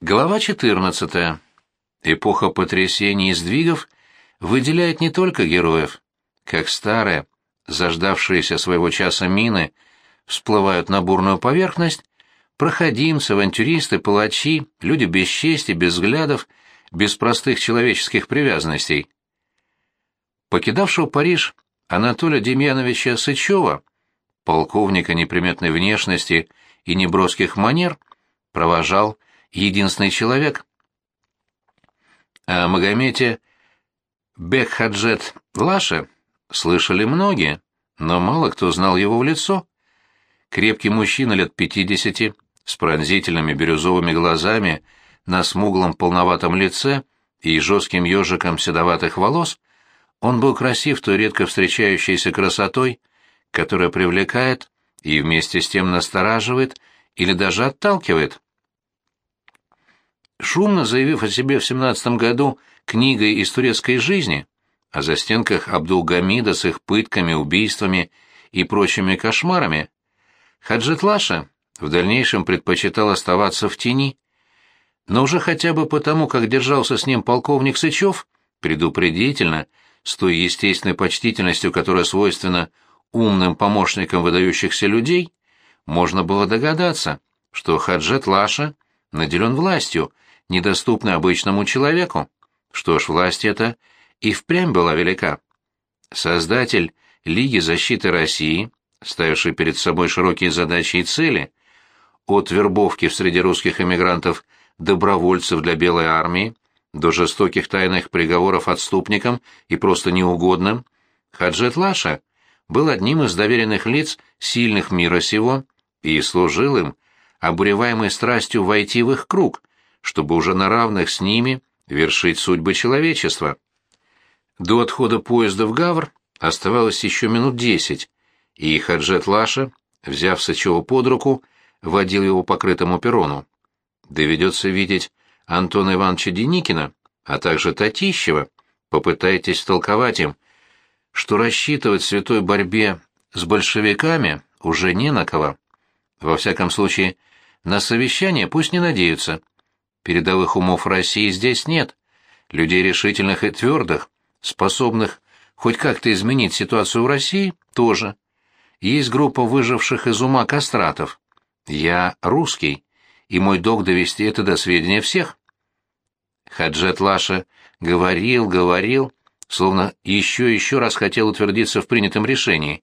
Глава 14. Эпоха потрясений и сдвигов выделяет не только героев, как старые, заждавшиеся своего часа мины, всплывают на бурную поверхность, проходимцы, авантюристы, палачи, люди без чести, без взглядов, без простых человеческих привязанностей. Покидавшего Париж Анатолия Демьяновича Сычева, полковника неприметной внешности и неброских манер, провожал единственный человек. О Магомете Бекхаджет Лаше слышали многие, но мало кто знал его в лицо. Крепкий мужчина лет пятидесяти, с пронзительными бирюзовыми глазами, на смуглом полноватом лице и жестким ежиком седоватых волос, он был красив той редко встречающейся красотой, которая привлекает и вместе с тем настораживает или даже отталкивает. Шумно заявив о себе в семнадцатом году книгой из турецкой жизни, о застенках Абдул-Гамида с их пытками, убийствами и прочими кошмарами, Хаджет Лаша в дальнейшем предпочитал оставаться в тени. Но уже хотя бы потому, как держался с ним полковник Сычев, предупредительно, с той естественной почтительностью, которая свойственна умным помощникам выдающихся людей, можно было догадаться, что Хаджет Лаша наделен властью, недоступной обычному человеку. Что ж, власть эта и впрямь была велика. Создатель Лиги защиты России, ставивший перед собой широкие задачи и цели, от вербовки среди русских эмигрантов добровольцев для Белой армии до жестоких тайных приговоров отступникам и просто неугодным, Хаджет Лаша был одним из доверенных лиц сильных мира сего и служил им, обуреваемый страстью войти в их круг, чтобы уже на равных с ними вершить судьбы человечества. До отхода поезда в Гавр оставалось еще минут десять, и Хаджет Лаша, взяв Сычева под руку, водил его по крытому перрону. Доведется видеть Антона Ивановича Деникина, а также Татищева. Попытайтесь толковать им, что рассчитывать в святой борьбе с большевиками уже не на кого. Во всяком случае, на совещание пусть не надеются. Передовых умов России здесь нет. Людей решительных и твердых, способных хоть как-то изменить ситуацию в России, тоже. Есть группа выживших из ума кастратов. Я русский, и мой долг довести это до сведения всех. Хаджет Лаша говорил, говорил, словно еще и еще раз хотел утвердиться в принятом решении.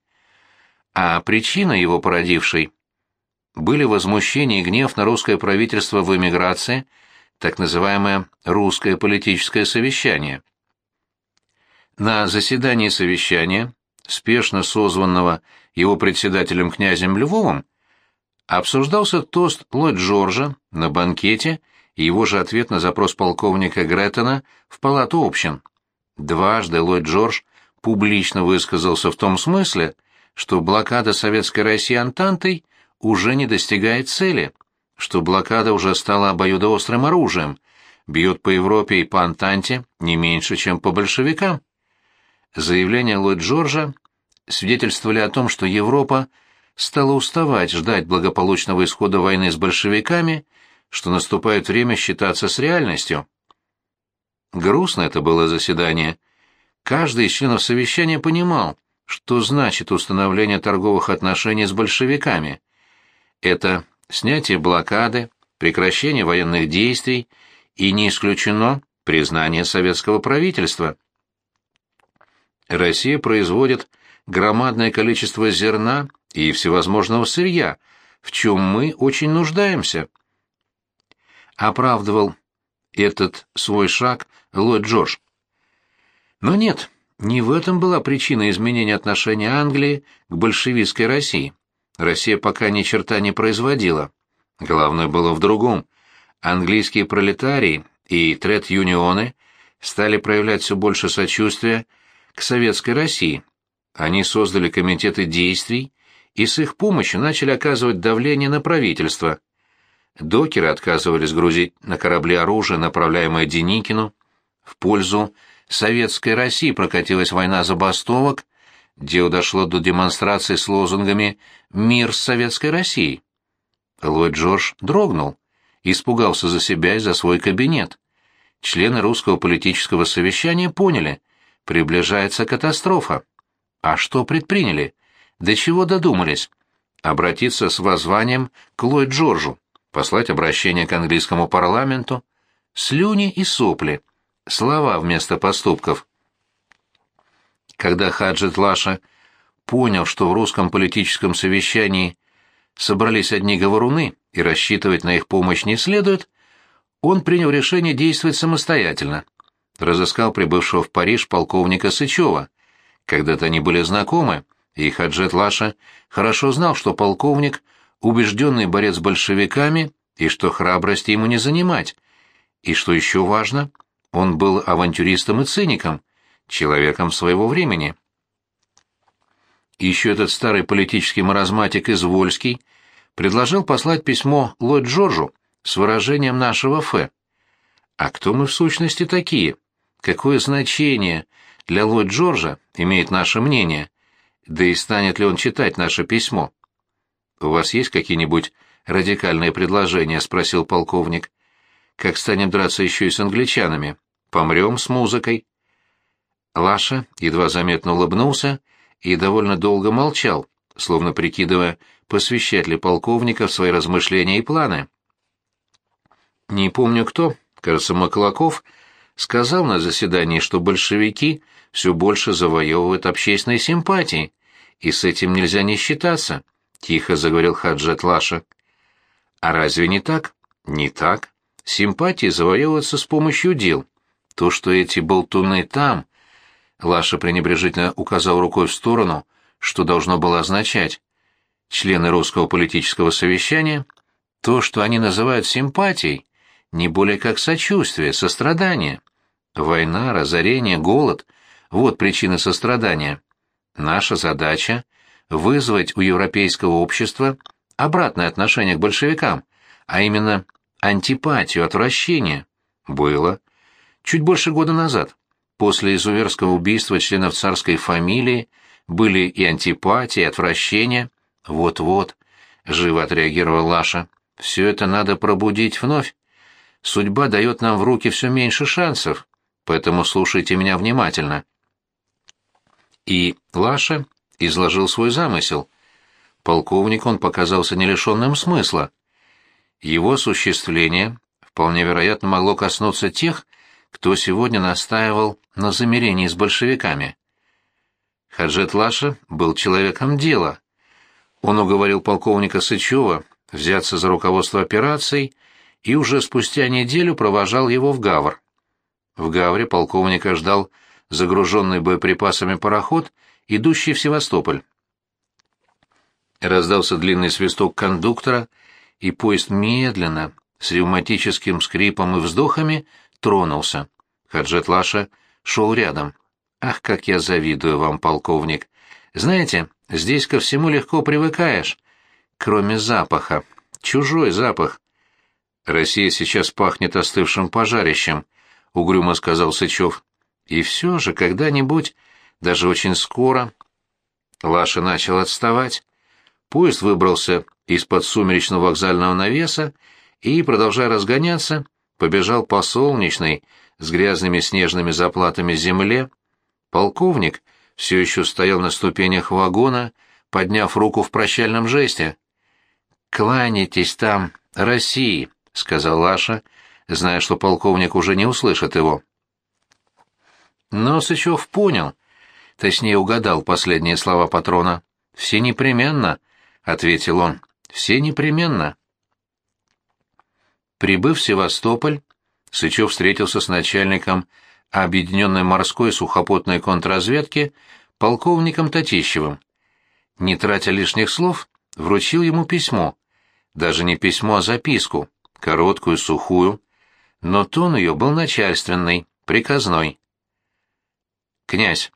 А причина его породившей были возмущение и гнев на русское правительство в эмиграции, так называемое «русское политическое совещание». На заседании совещания, спешно созванного его председателем князем Львовым, обсуждался тост Ллойд Джорджа на банкете и его же ответ на запрос полковника Греттона в палату общин. Дважды Ллойд Джордж публично высказался в том смысле, что блокада Советской России Антантой уже не достигает цели, что блокада уже стала обоюдоострым оружием, бьет по Европе и по Антанте не меньше, чем по большевикам. Заявления Ллойд Джорджа свидетельствовали о том, что Европа стала уставать ждать благополучного исхода войны с большевиками, что наступает время считаться с реальностью. Грустно это было заседание. Каждый из членов совещания понимал, что значит установление торговых отношений с большевиками. Это снятие блокады, прекращение военных действий и не исключено признание советского правительства. Россия производит громадное количество зерна и всевозможного сырья, в чем мы очень нуждаемся. Оправдывал этот свой шаг Ллойд Джордж. Но нет, не в этом была причина изменения отношения Англии к большевистской России. Россия пока ни черта не производила. Главное было в другом. Английские пролетарии и тред-юнионы стали проявлять все больше сочувствия к советской России. Они создали комитеты действий и с их помощью начали оказывать давление на правительство. Докеры отказывались грузить на корабли оружие, направляемое Деникину. В пользу советской России прокатилась война забастовок, Дело дошло до демонстрации с лозунгами «Мир с Советской Россией». Ллойд Джордж дрогнул. испугался за себя и за свой кабинет. Члены русского политического совещания поняли, приближается катастрофа. А что предприняли? До чего додумались? Обратиться с воззванием к Ллойд Джорджу, послать обращение к английскому парламенту. Слюни и сопли. Слова вместо поступков. Когда Хаджет Лаша понял, что в русском политическом совещании собрались одни говоруны и рассчитывать на их помощь не следует, он принял решение действовать самостоятельно. Разыскал прибывшего в Париж полковника Сычева. Когда-то они были знакомы, и Хаджет Лаша хорошо знал, что полковник — убежденный борец с большевиками и что храбрости ему не занимать. И что еще важно, он был авантюристом и циником, человеком своего времени. Еще этот старый политический маразматик Извольский предложил послать письмо Ллойд Джорджу с выражением нашего «Ф». А кто мы в сущности такие? Какое значение для Ллойд Джорджа имеет наше мнение? Да и станет ли он читать наше письмо? «У вас есть какие-нибудь радикальные предложения?» — спросил полковник. «Как станем драться еще и с англичанами? Помрем с музыкой?» Лаша едва заметно улыбнулся и довольно долго молчал, словно прикидывая, посвящать ли полковника в свои размышления и планы. Не помню кто, кажется, Маклаков, сказал на заседании, что большевики все больше завоевывают общественные симпатии, и с этим нельзя не считаться, — тихо заговорил Хаджат Лаша. А разве не так? Не так. Симпатии завоевываются с помощью дел. То, что эти болтуны там... Лаша пренебрежительно указал рукой в сторону, что должно было означать. Члены русского политического совещания, то, что они называют симпатией, не более как сочувствие, сострадание. Война, разорение, голод — вот причины сострадания. Наша задача — вызвать у европейского общества обратное отношение к большевикам, а именно антипатию, отвращение. Было. Чуть больше года назад, после изуверского убийства членов царской фамилии, были и антипатия, и отвращение. Вот-вот, — живо отреагировал Лаша, — все это надо пробудить вновь. Судьба дает нам в руки все меньше шансов, поэтому слушайте меня внимательно. И Лаша изложил свой замысел. Полковник он показался не лишенным смысла. Его осуществление вполне вероятно могло коснуться тех, кто сегодня настаивал на замирении с большевиками. Хаджет Лаша был человеком дела. Он уговорил полковника Сычева взяться за руководство операцией и уже спустя неделю провожал его в Гавр. В Гавре полковника ждал загруженный боеприпасами пароход, идущий в Севастополь. Раздался длинный свисток кондуктора, и поезд медленно, с ревматическим скрипом и вздохами, тронулся. Хаджет Лаша шел рядом. «Ах, как я завидую вам, полковник! Знаете, здесь ко всему легко привыкаешь, кроме запаха. Чужой запах. Россия сейчас пахнет остывшим пожарищем», — угрюмо сказал Сычев. И все же, когда-нибудь, даже очень скоро... Лаша начал отставать. Поезд выбрался из-под сумеречного вокзального навеса и, продолжая разгоняться, побежал по солнечной, с грязными снежными заплатами земле. Полковник все еще стоял на ступенях вагона, подняв руку в прощальном жесте. «Кланяйтесь там, России», — сказал Лаша, зная, что полковник уже не услышит его. Но Сычев понял, точнее угадал последние слова патрона. «Все непременно», — ответил он, — «все непременно». Прибыв в Севастополь, Сычев встретился с начальником Объединенной морской сухопутной контрразведки полковником Татищевым. Не тратя лишних слов, вручил ему письмо. Даже не письмо, а записку, короткую, сухую. Но тон ее был начальственный, приказной. «Князь,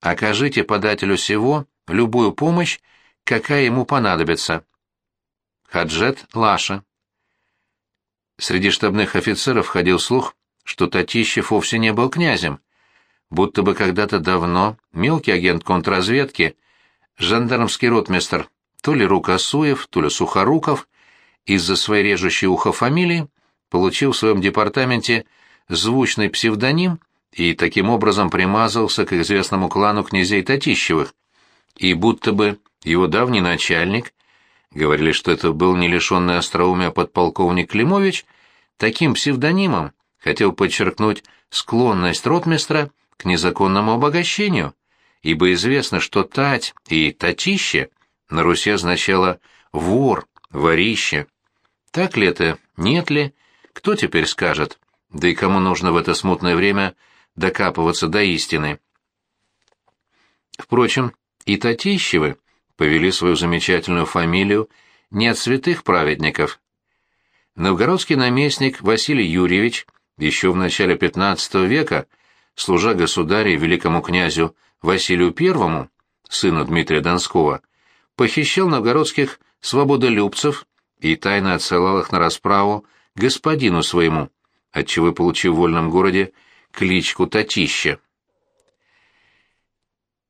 окажите подателю всего любую помощь, какая ему понадобится». Хаджет Лаша. Среди штабных офицеров ходил слух, что Татищев вовсе не был князем, будто бы когда-то давно мелкий агент контрразведки, жандармский ротмистр, то ли Рукосуев, то ли Сухоруков, из-за своей режущей ухо фамилии получил в своем департаменте звучный псевдоним и таким образом примазался к известному клану князей Татищевых, и будто бы его давний начальник, говорили, что это был не лишенный остроумия подполковник Климович, таким псевдонимом хотел подчеркнуть склонность ротмистра к незаконному обогащению, ибо известно, что тать и татище на Руси означало вор, ворище. Так ли это, нет ли, кто теперь скажет? Да и кому нужно в это смутное время докапываться до истины? Впрочем, и Татищевы повели свою замечательную фамилию не от святых праведников. Новгородский наместник Василий Юрьевич еще в начале XV века, служа государю великому князю Василию I, сыну Дмитрия Донского, похищал новгородских свободолюбцев и тайно отсылал их на расправу господину своему, отчего получил в вольном городе кличку Татища.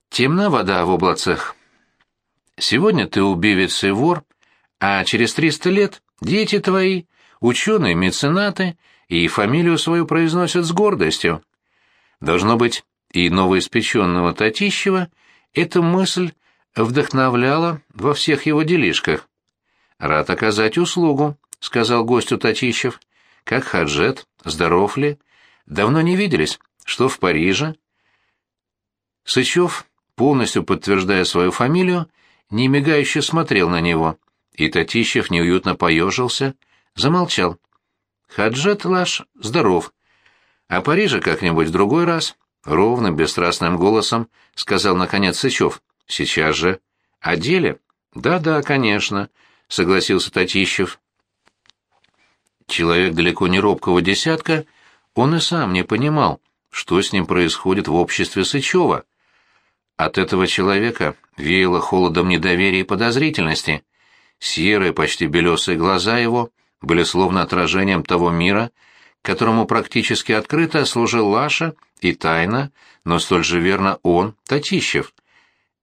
Темна вода в облацах. Сегодня ты убивец и вор, а через триста лет дети твои, ученые, меценаты, и фамилию свою произносят с гордостью. Должно быть, и новоиспеченного Татищева эта мысль вдохновляла во всех его делишках. «Рад оказать услугу», — сказал гостю Татищев. «Как Хаджет? Здоров ли? Давно не виделись. Что в Париже?» Сычев, полностью подтверждая свою фамилию, немигающе смотрел на него, и Татищев неуютно поежился, замолчал. «Хаджет Лаш здоров. А Париже как-нибудь в другой раз?» Ровным, бесстрастным голосом сказал наконец Сычев. «Сейчас же». «О деле?» «Да-да, конечно», — согласился Татищев. Человек далеко не робкого десятка, он и сам не понимал, что с ним происходит в обществе Сычева. От этого человека веяло холодом недоверия и подозрительности. Серые, почти белесые глаза его были словно отражением того мира, которому практически открыто служил Лаша и тайно, но столь же верно он, Татищев.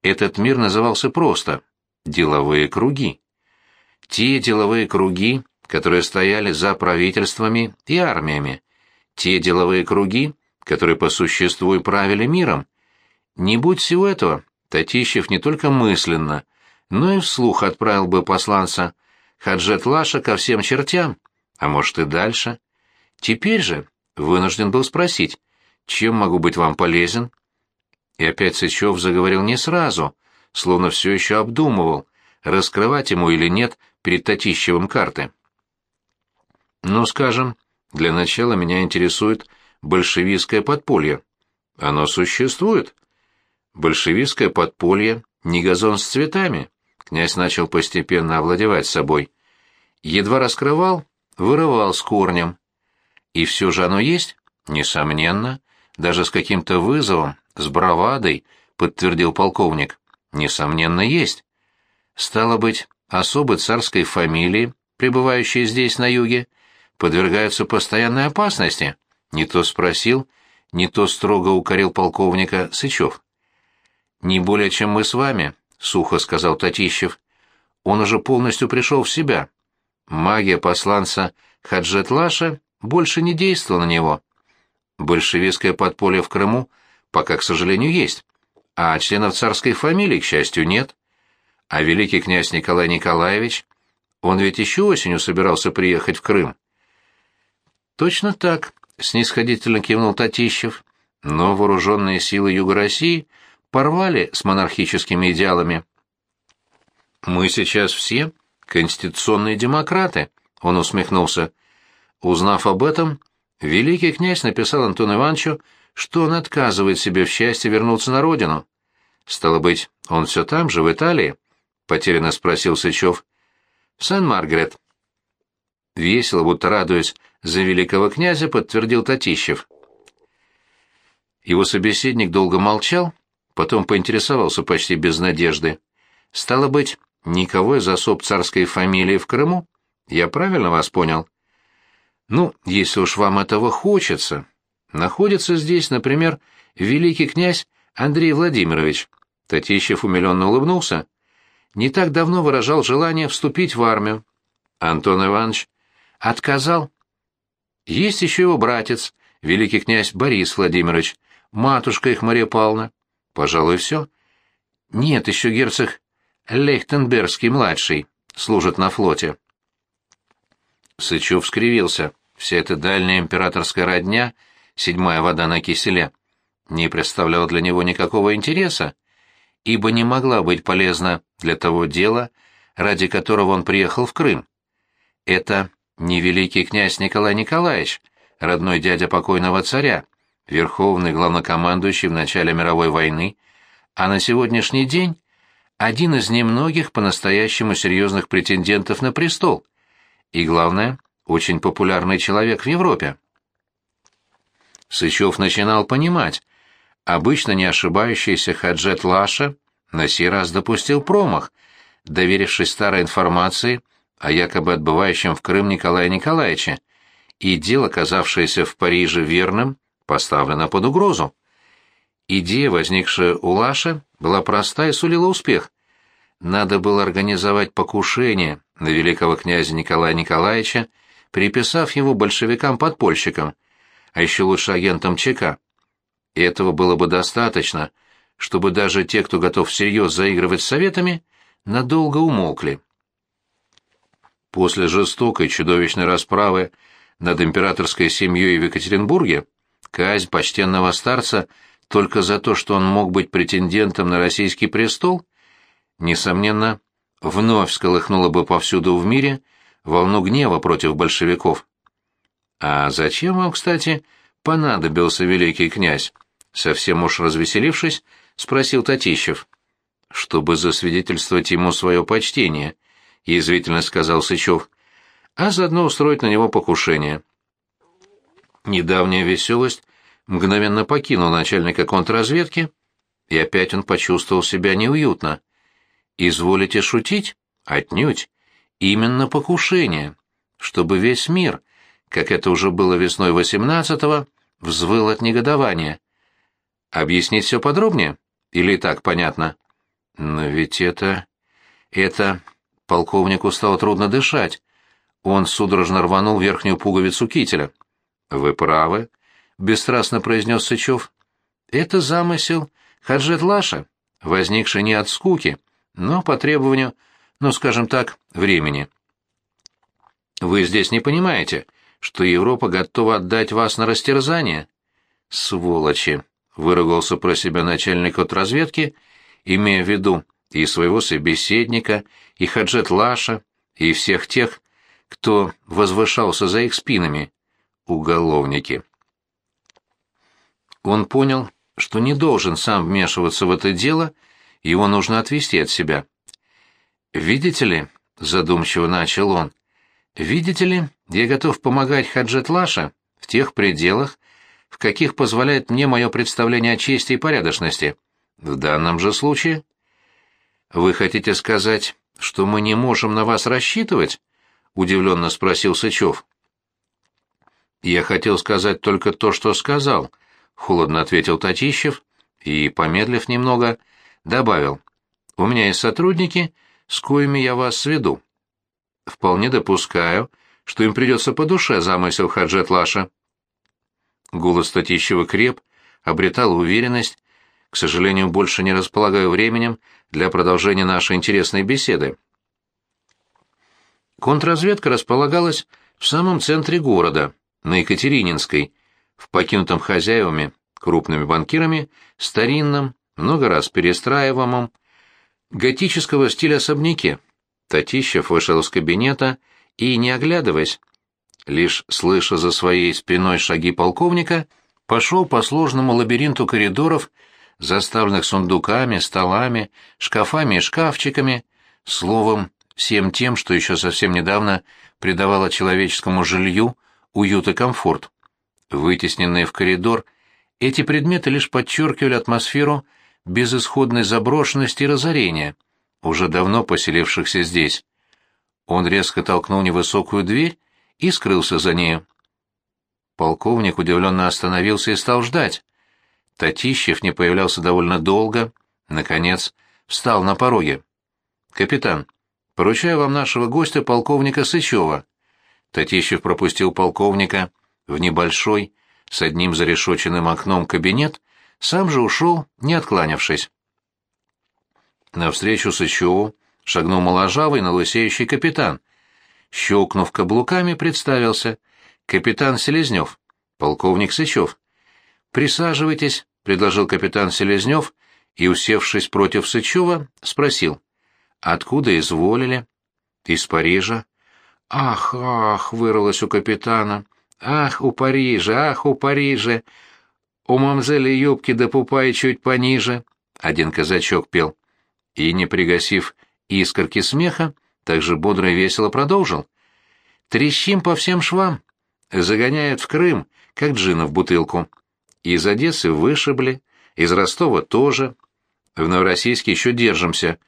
Этот мир назывался просто «деловые круги». Те деловые круги, которые стояли за правительствами и армиями, те деловые круги, которые по существу и правили миром. Не будь всего этого, Татищев не только мысленно, но и вслух отправил бы посланца Хаджет Лаша ко всем чертям, а может и дальше. Теперь же вынужден был спросить, чем могу быть вам полезен? И опять Сычев заговорил не сразу, словно все еще обдумывал, раскрывать ему или нет перед Татищевым карты. Ну, скажем, для начала меня интересует большевистское подполье. Оно существует. Большевистское подполье — не газон с цветами. Князь начал постепенно овладевать собой. Едва раскрывал, вырывал с корнем. И все же оно есть? Несомненно. Даже с каким-то вызовом, с бравадой, подтвердил полковник. Несомненно, есть. Стало быть, особы царской фамилии, пребывающие здесь, на юге, подвергаются постоянной опасности? Не то спросил, не то строго укорил полковника Сычев. «Не более, чем мы с вами», — сухо сказал Татищев. Он уже полностью пришел в себя. Магия посланца Хаджетлаша больше не действовала на него. Большевистское подполье в Крыму пока, к сожалению, есть, а членов царской фамилии, к счастью, нет. А великий князь Николай Николаевич, он ведь еще осенью собирался приехать в Крым. Точно так, снисходительно кивнул Татищев. Но вооруженные силы Юга России порвали с монархическими идеалами. Мы сейчас все конституционные демократы, он усмехнулся. Узнав об этом, великий князь написал Антону Ивановичу, что он отказывает себе в счастье вернуться на родину. Стало быть, он все там же, в Италии? Потерянно спросил Сычев. Сан-Маргарет. Весело, будто радуясь за великого князя, подтвердил Татищев. Его собеседник долго молчал, потом поинтересовался почти без надежды. Стало быть, никого из особ царской фамилии в Крыму? Я правильно вас понял? Ну, если уж вам этого хочется. Находится здесь, например, великий князь Андрей Владимирович. Татищев умиленно улыбнулся. Не так давно выражал желание вступить в армию. Антон Иванович отказал. Есть еще его братец, великий князь Борис Владимирович, матушка их Мария Павловна. Пожалуй, все. Нет, еще герцог Лейхтенбергский-младший служит на флоте. Сычев скривился. Вся эта дальняя императорская родня, седьмая вода на киселе, не представляла для него никакого интереса, ибо не могла быть полезна для того дела, ради которого он приехал в Крым. Это не великий князь Николай Николаевич, родной дядя покойного царя, верховный главнокомандующий в начале мировой войны, а на сегодняшний день один из немногих по-настоящему серьезных претендентов на престол. И главное, очень популярный человек в Европе. Сычев начинал понимать, обычно не ошибающийся Хаджет Лаша на сей раз допустил промах, доверившись старой информации о якобы отбывающем в Крым Николае Николаевиче, и дело, казавшееся в Париже верным, поставлено под угрозу. Идея, возникшая у Лаша, была проста и сулила успех. Надо было организовать покушение на великого князя Николая Николаевича, приписав его большевикам-подпольщикам, а еще лучше агентам ЧК. И этого было бы достаточно, чтобы даже те, кто готов всерьез заигрывать с советами, надолго умолкли. После жестокой чудовищной расправы над императорской семьей в Екатеринбурге казнь почтенного старца только за то, что он мог быть претендентом на российский престол, несомненно, вновь сколыхнула бы повсюду в мире волну гнева против большевиков. «А зачем вам, кстати, понадобился великий князь?» Совсем уж развеселившись, спросил Татищев. «Чтобы засвидетельствовать ему свое почтение», — язвительно сказал Сычев, «а заодно устроить на него покушение». Недавняя веселость мгновенно покинул начальника контрразведки, и опять он почувствовал себя неуютно. «Изволите шутить? Отнюдь. Именно покушение. Чтобы весь мир, как это уже было весной восемнадцатого, взвыл от негодования. Объяснить все подробнее? Или и так понятно?» «Но ведь это... это...» Полковнику стало трудно дышать. Он судорожно рванул верхнюю пуговицу кителя. «Вы правы», — бесстрастно произнес Сычев. «Это замысел Хаджет Лаша, возникший не от скуки, но по требованию, ну, скажем так, времени. Вы здесь не понимаете, что Европа готова отдать вас на растерзание?» «Сволочи!» — выругался про себя начальник от разведки, имея в виду и своего собеседника, и Хаджет Лаша, и всех тех, кто возвышался за их спинами. Уголовники. Он понял, что не должен сам вмешиваться в это дело, его нужно отвести от себя. «Видите ли», — задумчиво начал он, — «видите ли, я готов помогать Хаджет Лаша в тех пределах, в каких позволяет мне мое представление о чести и порядочности. В данном же случае...» «Вы хотите сказать, что мы не можем на вас рассчитывать?» — удивленно спросил Сычев. «Я хотел сказать только то, что сказал», — холодно ответил Татищев и, помедлив немного, добавил. «У меня есть сотрудники, с коими я вас сведу. Вполне допускаю, что им придется по душе замысел Хаджет Лаша». Голос Татищева креп, обретал уверенность, к сожалению, больше не располагаю временем для продолжения нашей интересной беседы. Контрразведка располагалась в самом центре города, на Екатерининской, в покинутом хозяевами, крупными банкирами, старинном, много раз перестраиваемом, готического стиля особняке. Татищев вышел из кабинета и, не оглядываясь, лишь слыша за своей спиной шаги полковника, пошел по сложному лабиринту коридоров заставленных сундуками, столами, шкафами и шкафчиками, словом, всем тем, что еще совсем недавно придавало человеческому жилью уют и комфорт. Вытесненные в коридор, эти предметы лишь подчеркивали атмосферу безысходной заброшенности и разорения, уже давно поселившихся здесь. Он резко толкнул невысокую дверь и скрылся за нею. Полковник удивленно остановился и стал ждать. Татищев не появлялся довольно долго, наконец, встал на пороге. «Капитан, Поручаю вам нашего гостя, полковника Сычева». Татищев пропустил полковника в небольшой, с одним зарешоченным окном кабинет, сам же ушел, не откланявшись. Навстречу Сычеву шагнул моложавый, но лысеющий капитан. Щелкнув каблуками, представился. «Капитан Селезнев, полковник Сычев». «Присаживайтесь», — предложил капитан Селезнев, и, усевшись против Сычева, спросил. «Откуда изволили?» «Из Парижа». «Ах, ах!» — вырвалось у капитана. «Ах, у Парижа, ах, у Парижа! У мамзели юбки до пупа и чуть пониже!» Один казачок пел. И, не пригасив искорки смеха, так же бодро и весело продолжил. «Трещим по всем швам. Загоняют в Крым, как джина в бутылку. Из Одессы вышибли, из Ростова тоже. В Новороссийске еще держимся.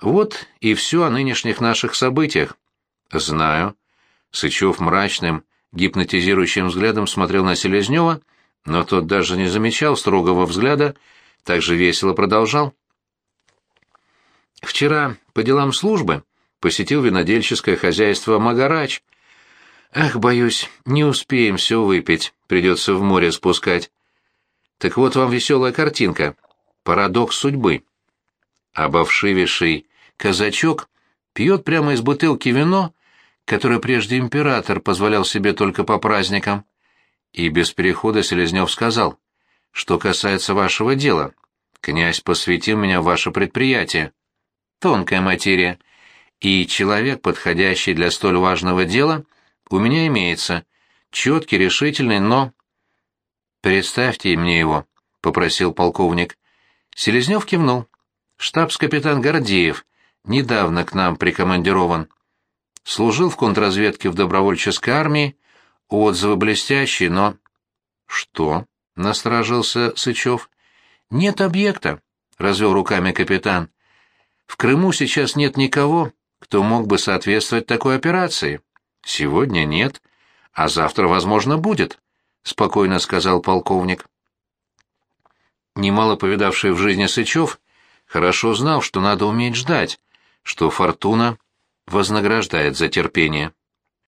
Вот и все о нынешних наших событиях. Знаю. Сычев мрачным, гипнотизирующим взглядом смотрел на Селезнева, но тот даже не замечал строгого взгляда, так же весело продолжал. Вчера по делам службы посетил винодельческое хозяйство Магарач. Ах, боюсь, не успеем все выпить, придется в море спускать. Так вот вам веселая картинка. Парадокс судьбы. Обовшивейший казачок пьет прямо из бутылки вино, которое прежде император позволял себе только по праздникам. И без перехода Селезнев сказал, что касается вашего дела. Князь посвятил меня в ваше предприятие. Тонкая материя. И человек, подходящий для столь важного дела, у меня имеется. Четкий, решительный, но... «Представьте мне его», — попросил полковник. Селезнев кивнул. «Штабс-капитан Гордеев, недавно к нам прикомандирован. Служил в контрразведке в добровольческой армии, отзывы блестящие, но...» «Что?» — насторожился Сычев. «Нет объекта», — развел руками капитан. «В Крыму сейчас нет никого, кто мог бы соответствовать такой операции. Сегодня нет, а завтра, возможно, будет», — спокойно сказал полковник. Немало повидавший в жизни Сычев хорошо знал, что надо уметь ждать, что фортуна вознаграждает за терпение.